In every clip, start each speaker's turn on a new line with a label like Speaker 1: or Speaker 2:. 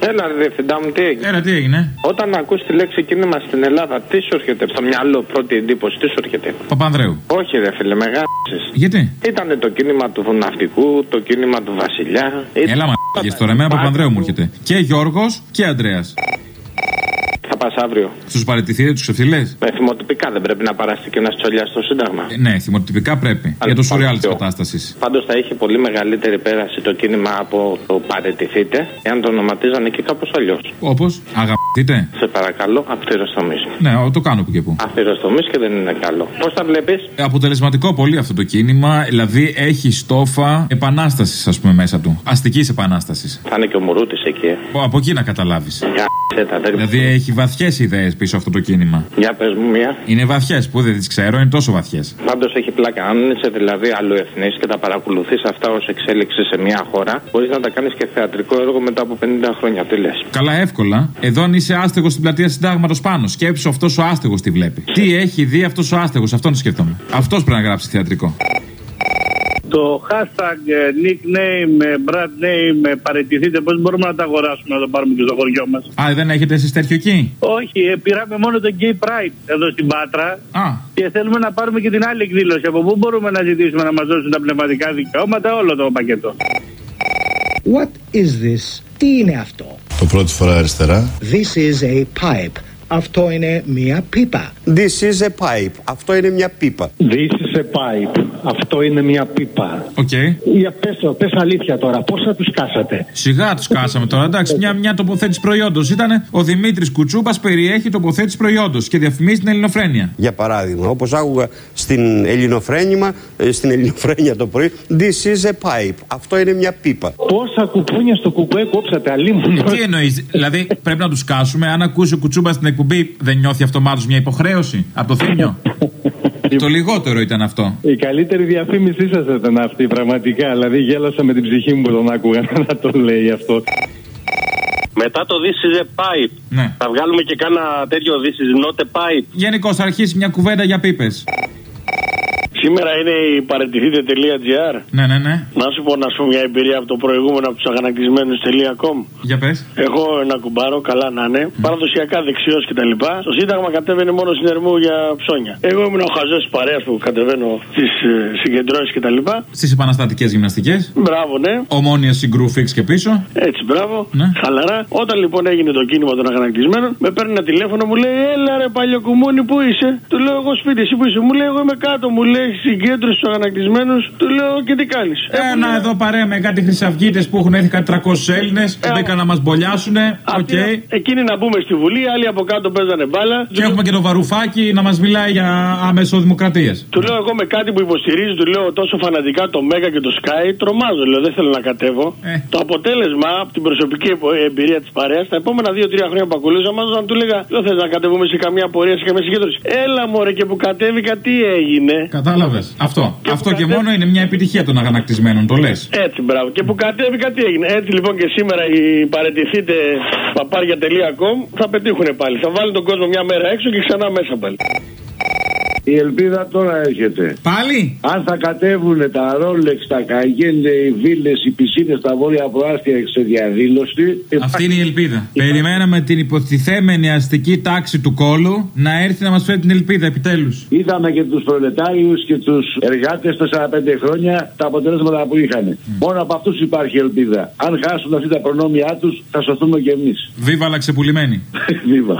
Speaker 1: Έλα, ρε διευθυντά μου, τι έγινε;
Speaker 2: Έλα, τι έγινε;
Speaker 1: Όταν ακούς τη λέξη κίνημα στην Ελλάδα, τι σου έρχεται στο μυαλό, πρώτη εντύπωση, τι σου έρχεται;
Speaker 2: Παπανδρέου.
Speaker 1: Όχι, ρε φίλε, μεγάλε.
Speaker 2: Γιατί;
Speaker 1: Ήταν το κίνημα του ναυτικού, το κίνημα του Βασιλιά.
Speaker 2: Έλα, μα τώρα, εμένα Παπανδρέου μου έρχεται. Και Γιώργος και Αντρέα.
Speaker 1: Θα πας αύριο.
Speaker 2: Στους παρετηθείτε του ευθυλέ.
Speaker 1: Με θυμοτυπικά δεν πρέπει να παραστεί και ένα τσολιά στο Σύνταγμα.
Speaker 2: Ε, ναι, θυμοτυπικά πρέπει. Για το σουρεάλ της κατάστασης.
Speaker 1: Πάντως θα είχε πολύ μεγαλύτερη πέραση το κίνημα από το παρετηθείτε, εάν το ονοματίζανε και κάπως αλλιώς.
Speaker 2: Όπως, αγαπητείτε.
Speaker 1: Σε παρακαλώ, αυθυροστομή.
Speaker 2: Ναι, το κάνω που και που.
Speaker 1: Αυθυροστομή και δεν είναι καλό. Πώς τα βλέπεις;
Speaker 2: Ε, αποτελεσματικό πολύ αυτό το κίνημα. Δηλαδή έχει στόφα επανάστασης, ας πούμε, μέσα του. Αστικής επανάστασης.
Speaker 1: Θα είναι και ο Μουρούτης εκεί. Ε.
Speaker 2: Από εκεί να καταλάβεις. Δηλαδή έχει βαθιές ιδέες πίσω αυτό το κίνημα.
Speaker 1: Για πες μου μία.
Speaker 2: Είναι βαθιές που δεν τις ξέρω, είναι τόσο βαθιές.
Speaker 1: Πάντως έχει πλάκα. Αν είσαι δηλαδή αλλοεθνή και τα παρακολουθείς αυτά ως εξέλιξη σε μια χώρα, μπορείς να τα κάνεις και θεατρικό έργο μετά από 50 χρόνια. Τι λες;
Speaker 2: Καλά, εύκολα. Εδώ αν είσαι άστεγος στην πλατεία Συντάγματος πάνω, σκέψου αυτός ο άστεγος τι βλέπει. Τι έχει δει αυτός ο άστεγος, αυτόν σκέφτομαι. Αυτός πρέπει να γράψει θεατρικό.
Speaker 3: Το hashtag ε, nickname, ε, brand name, ε, παραιτηθείτε, πώς μπορούμε να τα αγοράσουμε να το πάρουμε και στο χωριό μας.
Speaker 2: Α, δεν έχετε εσείς τέτοιο εκεί;
Speaker 3: Όχι, πήραμε μόνο το Gay Pride εδώ στην Πάτρα.
Speaker 2: Α.
Speaker 3: Και θέλουμε να πάρουμε και την άλλη εκδήλωση. Από πού μπορούμε να ζητήσουμε να μας δώσουν τα πνευματικά δικαιώματα, όλο το πακέτο.
Speaker 4: What is this? Τι είναι αυτό;
Speaker 5: Το πρώτη φορά αριστερά.
Speaker 4: This is a pipe. Αυτό είναι μια πίπα.
Speaker 6: This is a pipe. Αυτό είναι μια πίπα.
Speaker 7: This is a pipe. Αυτό είναι μια πίπα.
Speaker 2: OK. Okay.
Speaker 7: Πες, πες αλήθεια τώρα, πώς θα τους κάσατε;
Speaker 2: Σιγά τους κάσαμε τώρα, εντάξει. Μια, μια τοποθέτηση προϊόντος ήταν ο Δημήτρης Κουτσούπας περιέχει τοποθέτηση προϊόντος και διαφημίζει την ελληνοφρένεια.
Speaker 6: Για παράδειγμα, όπως άκουγα στην ελληνοφρένημα, ε, στην ελληνοφρένεια το πρωί, This is a pipe. Αυτό είναι μια πίπα.
Speaker 7: Πόσα κουπούνια στο κουπέ κόψατε, αλίμονο.
Speaker 2: Τι εννοείς, δηλαδή πρέπει να τους κάσουμε, αν ακούσει ο Κουτσούπας στην εκπομπή, δεν νιώθει αυτομάτως μια υποχρέωση από το θύμιο; Το λιγότερο ήταν αυτό.
Speaker 7: Η καλύτερη διαφήμισή σας ήταν αυτή, πραγματικά. Δηλαδή, γέλασα με την ψυχή μου που τον άκουγα να το λέει αυτό.
Speaker 8: Μετά το This is a pipe.
Speaker 2: Ναι.
Speaker 8: Θα βγάλουμε και κάνα τέτοιο This is not a pipe.
Speaker 2: Γενικώς θα αρχίσει μια κουβέντα για πίπες.
Speaker 8: Σήμερα είναι η παρετηθείτε.gr.
Speaker 2: Ναι, ναι, ναι.
Speaker 8: Να σου πω να σου μια εμπειρία από το προηγούμενο από τους αγανακτισμένου.com.
Speaker 2: Για πες.
Speaker 8: Έχω ένα κουμπάρο, καλά να είναι. Mm. Παραδοσιακά δεξιός κτλ. Στο Σύνταγμα κατέβαινε μόνο συνερμού για ψώνια. Εγώ ήμουν ο χαζός της παρέας που κατεβαίνω στις ε, συγκεντρώσεις κτλ.
Speaker 2: Στις επαναστατικές γυμναστικές.
Speaker 8: Μπράβο, ναι.
Speaker 2: Ομόνια συγκρού φίξ και πίσω.
Speaker 8: Έτσι, μπράβο.
Speaker 2: Ναι.
Speaker 8: Χαλαρά. Όταν λοιπόν έγινε το κίνημα των αγανακτισμένων, με παίρνει ένα τηλέφωνο, μου λέει Έλα ρε παλιοκουμούνι που είσαι; Του λέω εγώ σπίτι, εσύ που είσαι; Μου λέει Εγώ είμαι κάτω, μου λέει συγκέντρωση στους αγανακτισμένου. Του λέω και τι κάνεις;
Speaker 2: Ένα εδώ παρέα με κάτι χρυσαυγίτες που έχουν έρθει κάτι 300 Έλληνες. Ε, Μπήκαν να μας μπολιάσουν. Οκ.
Speaker 8: Εκείνοι να μπούμε στη Βουλή, άλλοι από κάτω παίζανε μπάλα.
Speaker 2: Και έχουμε και το βαρουφάκι να μας μιλάει για αμεσοδημοκρατίε.
Speaker 8: Του λέω εγώ με κάτι που υποστηρίζει, του λέω τόσο φανατικά το Μέγα και το Sky, τρομάζω. Λέω δεν θέλω να κατέβω.
Speaker 2: Ε.
Speaker 8: Το αποτέλεσμα από την προσωπική εμπειρία της παρέας, τα επόμενα 2-3 χρόνια που ακολούθησα, μα να του λέγα Δεν θες να κατεβούμε σε καμία πορεία, σε καμία συγκέντρωση. Έλα μωρέ και που κατέβηκα τι έγινε;
Speaker 2: Κατάλαβες. Αυτό. Και Αυτό και μόνο είναι μια επιτυχία των αγανακτισμένων, το λες.
Speaker 8: Έτσι, μπράβο. Και που κατέβηκα τι έγινε. Έτσι λοιπόν και σήμερα οι παρετηθείτε παπάρια.com θα πετύχουν πάλι. Θα βάλουν τον κόσμο μια μέρα έξω και ξανά μέσα πάλι.
Speaker 9: Η ελπίδα τώρα έρχεται.
Speaker 2: Πάλι!
Speaker 9: Αν θα κατέβουν τα ρόλεξ, τα καγέντε, οι βίλες, οι πισίνες στα βόρεια προάστια σε διαδήλωση.
Speaker 2: Αυτή είναι η ελπίδα. Περιμέναμε την υποθυθέμενη αστική τάξη του κόλου να έρθει να μας φέρει την ελπίδα επιτέλους.
Speaker 9: Είδαμε και τους προλετάριους και τους εργάτες 4-5 χρόνια τα αποτελέσματα που είχαν. Μόνο από αυτούς υπάρχει ελπίδα. Αν χάσουν αυτή τα προνόμια τους, θα σωθούμε κι εμείς.
Speaker 2: Βίβα ξεπουλημένη.
Speaker 9: Βίβα.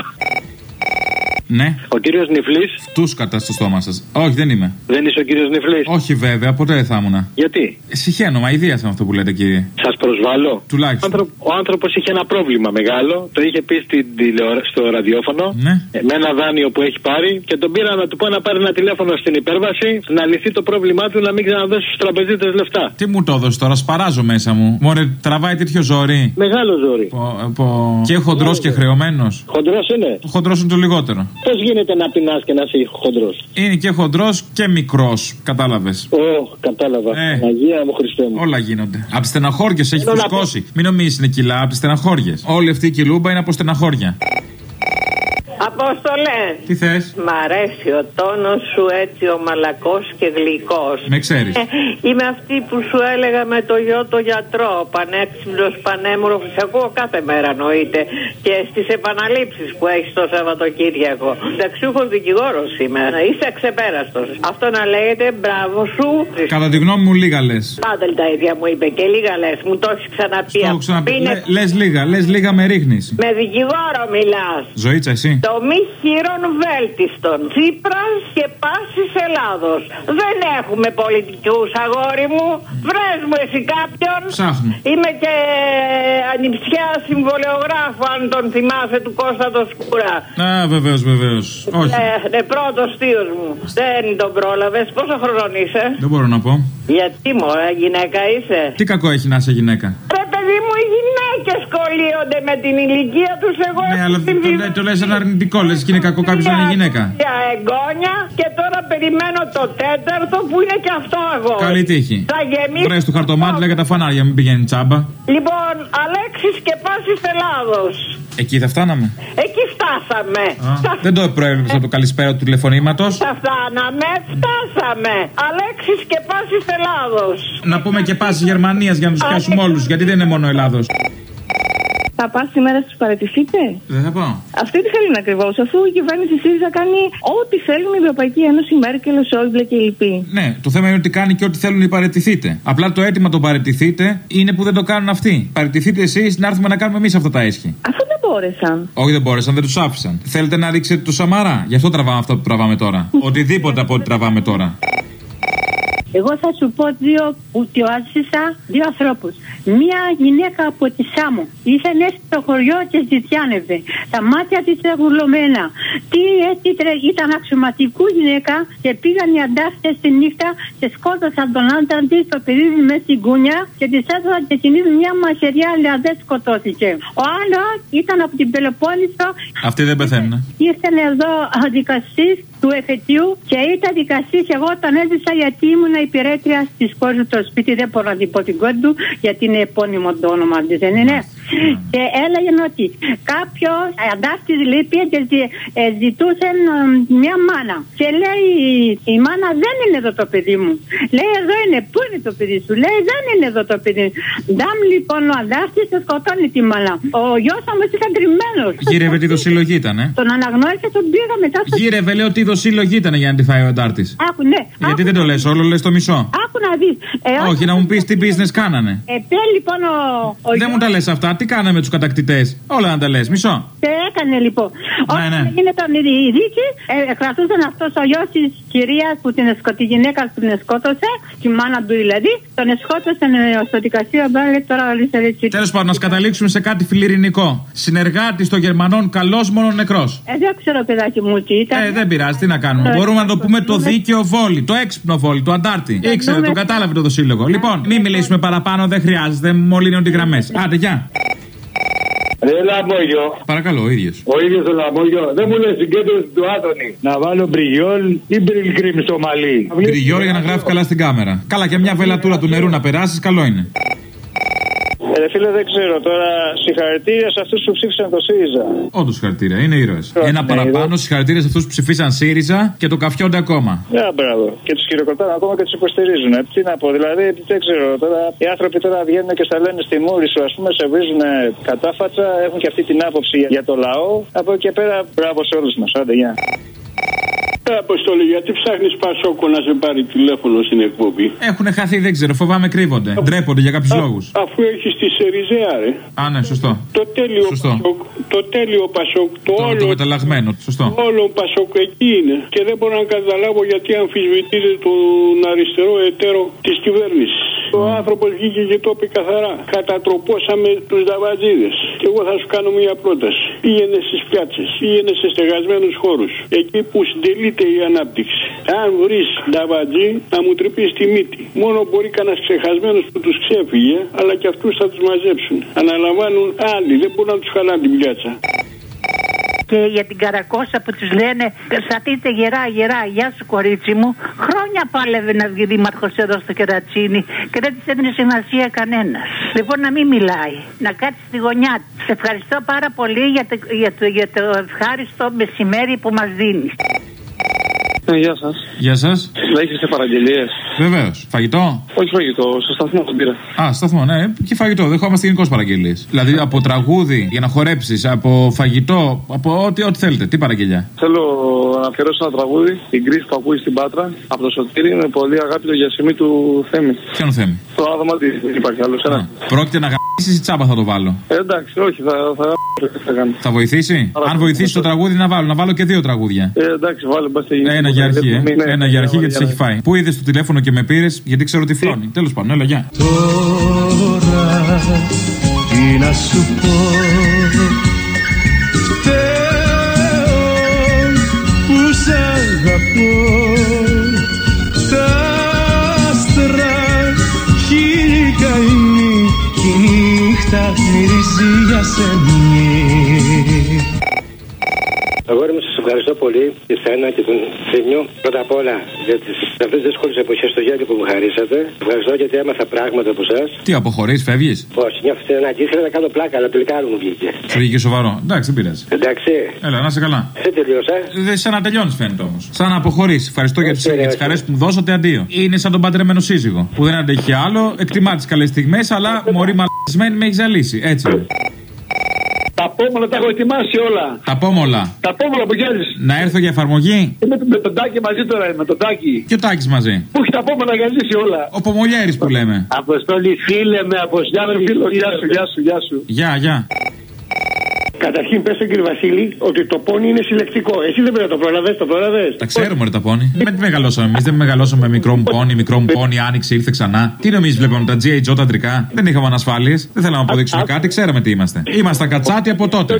Speaker 2: Ναι.
Speaker 8: Ο κύριος Νιφλή.
Speaker 2: Τους κατά στο στόμα σας. Όχι, δεν είμαι.
Speaker 8: Δεν είσαι ο κύριος Νιφλή.
Speaker 2: Όχι, βέβαια, ποτέ δεν θα ήμουν.
Speaker 8: Γιατί;
Speaker 2: Συχαίνω, μα ιδέα με αυτό που λέτε, κύριε.
Speaker 8: Σας προσβάλλω.
Speaker 2: Τουλάχιστον.
Speaker 8: Ο άνθρωπο είχε ένα πρόβλημα μεγάλο. Το είχε πει στην τηλεορα... στο ραδιόφωνο.
Speaker 2: Ναι.
Speaker 8: Με ένα δάνειο που έχει πάρει. Και τον πήρα να του πω να πάρει ένα τηλέφωνο στην υπέρβαση. Να λυθεί το πρόβλημά του να μην ξαναδώσει στους τραπεζίτες λεφτά.
Speaker 2: Τι μου το έδωσε τώρα, σπαράζω μέσα μου. Μωρέ, τραβάει τέτοιο ζόρι.
Speaker 8: Μεγάλο ζόρι.
Speaker 2: Πο, πο... Και χοντρός και χρεωμένος.
Speaker 8: Χοντρός είναι.
Speaker 2: Χοντρός είναι το λιγότερο.
Speaker 8: Πώς γίνεται να πεινάς και να είσαι χοντρός;
Speaker 2: Είναι και χοντρός και μικρός. Κατάλαβες.
Speaker 8: Ω, κατάλαβα.
Speaker 2: Ε.
Speaker 8: Αγία μου Χριστέ μου.
Speaker 2: Όλα γίνονται. Από τις στεναχώριες έχει
Speaker 8: Θέλω να
Speaker 2: φουσκώσει. Μην νομίζεις είναι κιλά, από τις στεναχώριες. Όλη αυτή η κιλούμπα είναι από στεναχώρια.
Speaker 10: Απόστολε!
Speaker 5: Αποστολέ.
Speaker 2: Τι θες,
Speaker 5: Μ' αρέσει ο τόνος σου έτσι ο μαλακός και γλυκός.
Speaker 2: με ξέρεις.
Speaker 5: Είμαι αυτή που σου έλεγα με το γιο το γιατρό. Πανέξυπνος, πανέμορφος. Σε ακούω κάθε μέρα εννοείται. Και στις επαναλήψεις που έχεις το Σαββατοκύριακο. Συνταξιούχο δικηγόρο σήμερα. Είσαι αξεπέραστο. Αυτό να λέγεται μπράβο σου.
Speaker 2: Κατά τη γνώμη μου, λίγα λες.
Speaker 5: Πάντα τα ίδια μου είπε και λίγα λες. Μου το έχεις ξαναπεί.
Speaker 2: Το έχω ξαναπεί.
Speaker 5: Είναι...
Speaker 2: Λες λίγα, λες λίγα με ρίχνεις.
Speaker 5: Με δικηγόρο μιλάς.
Speaker 2: Ζωήτσα, εσύ.
Speaker 5: Το μη χείρον βέλτιστον. Τσίπρας και πάσης Ελλάδος. Δεν έχουμε πολιτικούς, αγόρι μου. Βρες μου εσύ κάποιον.
Speaker 2: Ψάχνω.
Speaker 5: Είμαι και ανιψιά συμβολεογράφου, αν τον θυμάσαι, του Κώστα το Σκούρα.
Speaker 2: Α, βεβαίως, βεβαίως. Όχι.
Speaker 5: Ε, ναι, πρώτος θείος μου. Δεν τον πρόλαβες. Πόσο χρονών είσαι;
Speaker 2: Δεν μπορώ να πω.
Speaker 5: Γιατί μου, ε, γυναίκα είσαι;
Speaker 2: Τι κακό έχει να είσαι γυναίκα.
Speaker 5: Ρε παιδί μου, οι γυναίκε κολλείονται με την ηλικία τους. Εγώ
Speaker 2: Ναι, αλλά το, το, το λες ένα αρνητικό. Λες και είναι κακό κάποιος να είναι γυναίκα.
Speaker 5: Για εγγόνια και τώρα περιμένω το τέταρτο που είναι και αυτό αγόρι.
Speaker 2: Καλή τύχη.
Speaker 5: Θα γεμίσει.
Speaker 2: Βρες του χαρτομάτι λέγα τα φανάρια, μην πηγαίνει τσάμπα.
Speaker 5: Λοιπόν, Αλέξης και πάσης Ελλάδο.
Speaker 2: Εκεί θα φτάναμε;
Speaker 5: Εκεί φτάσαμε.
Speaker 2: Α, δεν το προέβλεψα από το καλησπέρα του τηλεφωνήματος.
Speaker 5: Θα φτάναμε, φτάσαμε. Αλέξης και πάσης Ελλάδο.
Speaker 2: Να πούμε και πάση Γερμανίας για να τους πιάσουμε όλους. Γιατί δεν είναι μόνο Ελλάδος.
Speaker 10: Θα πας σήμερα στου παραιτηθείτε.
Speaker 2: Δεν θα πάω.
Speaker 10: Αυτή τι θέλουν ακριβώς, αφού η κυβέρνηση ΣΥΡΙΖΑ κάνει ό,τι θέλουν η Ευρωπαϊκή Ένωση, η Μέρκελ, ο Σόιμπλε και οι λοιποί.
Speaker 2: Ναι, το θέμα είναι ότι κάνει και ό,τι θέλουν οι παρετηθείτε. Απλά το αίτημα το παρετηθείτε είναι που δεν το κάνουν αυτοί. Παρετηθείτε εσείς να έρθουμε να κάνουμε εμείς αυτά τα έσχη.
Speaker 10: Αφού δεν μπόρεσαν.
Speaker 2: Όχι, δεν μπόρεσαν, δεν τους άφησαν. Θέλετε να ρίξετε το Σαμαρά; Γι' αυτό τραβάμε αυτό που τραβάμε τώρα. Οτιδήποτε από ό,τι τραβάμε τώρα.
Speaker 11: Εγώ θα σου πω δύο που το άζησα, δύο ανθρώπους. Μία γυναίκα από τη Σάμο. Ήθελε στο χωριό και ζητιάνευε. Τα μάτια της γουλωμένα. Τι έτσι τρε- ήταν αξιωματικού γυναίκα και πήγαν οι αντάφτες τη νύχτα και σκότωσαν τον άντρα της, το παιδί της μέσα στην κούνια και της έδωσαν και την ίδια μια μαχαιριά, αλλά δεν σκοτώθηκε. Ο άλλος ήταν από την Πελοπόννησο
Speaker 2: Αυτοί δεν πεθαίνουν.
Speaker 11: Ήρθαν εδώ δικαστής του εφετείου και ήταν δικαστής. Εγώ όταν έζησα γιατί ήμουν υπηρέτρια τη κόρη του στο σπίτι. Δεν μπορώ να την πω την κόρη του γιατί είναι επώνυμο το όνομα της, δεν είναι. Και έλεγε ότι κάποιος αντάστη λείπει και ζη- ε, ζητούσε ε, μια μάνα. Και λέει η μάνα δεν είναι εδώ το παιδί μου. Λέει εδώ είναι. Πού είναι το παιδί σου; Λέει δεν είναι εδώ το παιδί. Ντάμ λοιπόν ο αντάστη και σκοτώνει τη μάνα. Ο γιος όμως ήταν κρυμμένος.
Speaker 2: Γύρευε τι δοσύλλογη ήταν, ε.
Speaker 11: Τον αναγνώρισε, τον πήγα μετά στο
Speaker 2: Γύρευε, λέω τι δοσύλλογη ήταν για να τη φάει ο αντάρτης.
Speaker 11: Άκου, ναι.
Speaker 2: Γιατί δεν το λες, όλο λες το μισό.
Speaker 11: Άκου να δεις. Ε,
Speaker 2: Όχι, να μου πεις τι business κάνανε.
Speaker 11: Ε, πέ, λοιπόν ο, ο
Speaker 2: Δεν μου τα λες αυτά, τι κάναμε τους κατακτητές; Όλα να τα λες, μισό.
Speaker 11: Τι έκανε λοιπόν.
Speaker 2: Ναι, ναι.
Speaker 11: Όταν γίνεται η δίκη, ε, κρατούσαν αυτός ο γιος της κυρίας που την σκο- τη γυναίκα που την σκότωσε, τη μάνα του δηλαδή, τον σκότωσαν ε, στο δικαστήριο. Μπάλε τώρα λύσε έτσι.
Speaker 2: Τέλος πάντων, να καταλήξουμε σε κάτι φιλιρινικό. Συνεργάτη των Γερμανών, καλός μόνο νεκρός.
Speaker 11: Ε, δεν ξέρω, παιδάκι μου, τι ήταν.
Speaker 2: Ε, δεν πειράζει, τι να κάνουμε. Μπορούμε να το πούμε το δίκαιο βόλι, το έξυπνο βόλι, το αντάρτη. Ήξερε, το κατάλαβε το δοσύλλογο. Λοιπόν, μην μιλήσουμε παραπάνω, δεν χρειάζεται, μολύνονται οι γραμμές. Άντε, γεια.
Speaker 12: Ρε λαμπόγιο.
Speaker 2: Παρακαλώ, ο ίδιος.
Speaker 12: Ο ίδιος ο λαμπόγιο. Δεν μου λέει συγκέντρωση του Άδωνη. Να βάλω μπριγιόλ ή μπριλ στο μαλλί.
Speaker 2: Γκριγιόρ για να γράφει καλά στην κάμερα. Καλά, και μια βελατούρα του νερού να περάσεις, καλό είναι.
Speaker 13: Ε, ρε φίλε, δεν ξέρω τώρα. Συγχαρητήρια σε αυτούς που ψήφισαν το ΣΥΡΙΖΑ.
Speaker 2: Όντως συγχαρητήρια, είναι ήρωες. Ένα
Speaker 13: ναι,
Speaker 2: παραπάνω
Speaker 13: είδες.
Speaker 2: συγχαρητήρια σε αυτούς που ψηφίσαν ΣΥΡΙΖΑ και το καφιόνται ακόμα.
Speaker 13: Ναι, μπράβο. Και τους χειροκροτάνε ακόμα και τους υποστηρίζουν. Ε, Τι να πω, δηλαδή δεν ξέρω τώρα. Οι άνθρωποι τώρα βγαίνουν και στα λένε στη μούρη σου, ας πούμε, σε βρίζουν κατάφατσα, έχουν και αυτή την άποψη για το λαό. Από εκεί και πέρα, μπράβο σε όλους μας. Άντε, γεια.
Speaker 14: Ε, Αποστολή, γιατί ψάχνεις Πασόκο να σε πάρει τηλέφωνο στην εκπομπή;
Speaker 2: Έχουν χαθεί, δεν ξέρω, φοβάμαι κρύβονται. Ντρέπονται για κάποιους λόγους.
Speaker 14: Αφού έχεις τη Σεριζέα, ρε.
Speaker 2: Α, ναι, σωστό.
Speaker 14: Το τέλειο
Speaker 2: Σωστό.
Speaker 14: Πασόκ, το τέλειο Πασόκ, το,
Speaker 2: Το,
Speaker 14: όλο,
Speaker 2: το μεταλλαγμένο, σωστό.
Speaker 14: όλο Πασόκ εκεί είναι. Και δεν μπορώ να καταλάβω γιατί αμφισβητείτε τον αριστερό εταίρο της κυβέρνησης. Ο άνθρωπος βγήκε και το είπε καθαρά. Κατατροπώσαμε τους δαβατζίδε. Και εγώ θα σου κάνω μια πρόταση. Πήγαινε στις πιάτσες, πήγαινε σε στεγασμένους χώρους. Εκεί που συντελείται η ανάπτυξη. Αν βρεις δαβατζή, να μου τρυπείς τη μύτη. Μόνο μπορεί κανένας ξεχασμένος που τους ξέφυγε, αλλά και αυτούς θα τους μαζέψουν. Αναλαμβάνουν άλλοι, δεν μπορούν να τους χαλάνε την πιάτσα.
Speaker 15: Και για την καρακόσα που τους λένε Σταθείτε γερά, γερά, γεια σου κορίτσι μου. Χρόνια πάλευε να βγει δήμαρχος εδώ στο κερατσίνι και δεν της έδινε σημασία κανένας. Λοιπόν, να μην μιλάει, να κάτσει στη γωνιά της. Σε ευχαριστώ πάρα πολύ για το, για το, για το ευχάριστο μεσημέρι που μας δίνεις.
Speaker 16: Ναι, γεια σας.
Speaker 2: Γεια σας.
Speaker 16: Θα έχετε παραγγελίες.
Speaker 2: Βεβαίως. Φαγητό;
Speaker 16: Όχι φαγητό, στο σταθμό τον πήρα.
Speaker 2: Α, σταθμό, ναι. Και φαγητό. Δεχόμαστε γενικώ παραγγελίες. Δηλαδή από τραγούδι για να χορέψεις, από φαγητό, από ό,τι, ό,τι θέλετε. Τι παραγγελιά;
Speaker 16: Θέλω να αφιερώσω ένα τραγούδι, την κρίση που ακούει στην Πάτρα, από το Σωτήρι, με πολύ αγάπη το γιασιμί του Θέμη.
Speaker 2: Ποιον θέμη;
Speaker 16: Το άδωμα τι, δεν υπάρχει άλλος. Ένας.
Speaker 2: Πρόκειται να γαμίσει ή τσάμπα θα το βάλω.
Speaker 16: Ε, εντάξει, όχι, θα, θα, θα κάνω.
Speaker 2: Θα βοηθήσει;
Speaker 16: Άρα,
Speaker 2: Αν βοηθήσει το τραγούδι να βάλω. Να βάλω και δύο τραγούδια.
Speaker 16: Ε, εντάξει, βάλε, μπας
Speaker 2: Ένα για αρχή, ε.
Speaker 16: Ναι,
Speaker 2: Ένα
Speaker 16: ναι,
Speaker 2: για αρχή
Speaker 16: ναι,
Speaker 2: γιατί σε
Speaker 16: ναι.
Speaker 2: έχει φάει. Πού είδες το τηλέφωνο και με πήρες, γιατί ξέρω τι; φλώνει. Τέλος πάντων, έλα, γεια.
Speaker 17: Τώρα τι να σου πω νύχτα μυρίζει για σενή
Speaker 18: Αγόρι μου, σας ευχαριστώ πολύ και σένα και τον Θήμιο. Πρώτα απ' όλα για τι αυτές τις δύσκολες εποχές στο γέλιο που μου χαρίσατε. Ευχαριστώ γιατί έμαθα πράγματα από εσά.
Speaker 2: Τι αποχωρεί, φεύγεις;
Speaker 18: Όχι, μια φθενακή ήθελα να κάνω πλάκα, αλλά τελικά άλλο μου βγήκε.
Speaker 2: Σου βγήκε σοβαρό. Εντάξει, δεν πειράζει.
Speaker 18: Εντάξει.
Speaker 2: Έλα, να είσαι καλά.
Speaker 18: Δεν τελείωσα.
Speaker 2: Δεν σαν να τελειώνεις φαίνεται όμως. Σαν να αποχωρείς. Ευχαριστώ για τις
Speaker 18: ωραία,
Speaker 2: χαρές που μου δώσατε αντίο. Είναι σαν τον παντρεμένο σύζυγο που δεν αντέχει άλλο, εκτιμά τις καλές στιγμές, αλλά μωρή μαλακισμένη με έχει ζαλίσει. Έτσι.
Speaker 19: Τα πόμολα τα έχω ετοιμάσει όλα.
Speaker 2: Τα πόμολα.
Speaker 19: Τα πόμολα που γέλει.
Speaker 2: Να έρθω για εφαρμογή;
Speaker 19: Με, με τον τάκι μαζί τώρα, με τον τάκι.
Speaker 2: Και ο Τάκης μαζί.
Speaker 19: Που έχει τα πόμολα γυαλίσει όλα.
Speaker 2: Ο Πομολιέρης που λέμε.
Speaker 19: Αποστόλη, φίλε με αποστόλη. Φίλο, γεια σου, γεια σου, γεια σου.
Speaker 2: Γεια, γεια.
Speaker 18: Καταρχήν, πε στον κύριο Βασίλη ότι το πόνι είναι συλλεκτικό. Εσύ δεν πρέπει να το πρόλαβε, το πρόλαβε.
Speaker 2: Τα ξέρουμε ρε τα πόνι. Με τι μεγαλώσαμε εμεί. Δεν μεγαλώσαμε με μικρό μου πόνι, μικρό μου πόνι, άνοιξε, ήρθε ξανά. Τι νομίζει βλέπαμε τα GHO τα αντρικά. Δεν είχαμε ανασφάλειε. Δεν θέλαμε να αποδείξουμε κάτι, ξέραμε τι είμαστε. Είμαστε κατσάτι από τότε.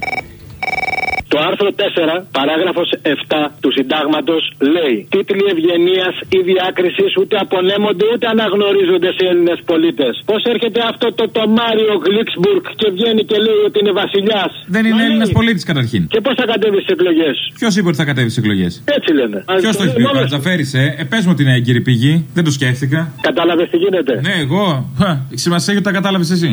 Speaker 18: Το άρθρο 4, παράγραφος 7 του συντάγματος λέει: Τίτλοι ευγενίας ή διάκρισης ούτε απονέμονται ούτε αναγνωρίζονται σε Έλληνες πολίτες. Πώς έρχεται αυτό το τομάριο Γλίξμπουργκ και βγαίνει και λέει ότι είναι βασιλιάς;
Speaker 2: Δεν είναι Έλληνας πολίτης καταρχήν.
Speaker 18: Και πώς θα κατέβεις στι εκλογές;
Speaker 2: Ποιος είπε ότι θα κατέβεις στι εκλογές;
Speaker 18: Έτσι λένε.
Speaker 2: Ποιος το έχει πει, ο Καρτζαφέρη, ε; ε πες μου την έγκυρη πηγή. Δεν το σκέφτηκα.
Speaker 18: Κατάλαβες τι γίνεται;
Speaker 2: Ναι, εγώ. Χα, Έχει σημασία γιατί τα κατάλαβες εσύ.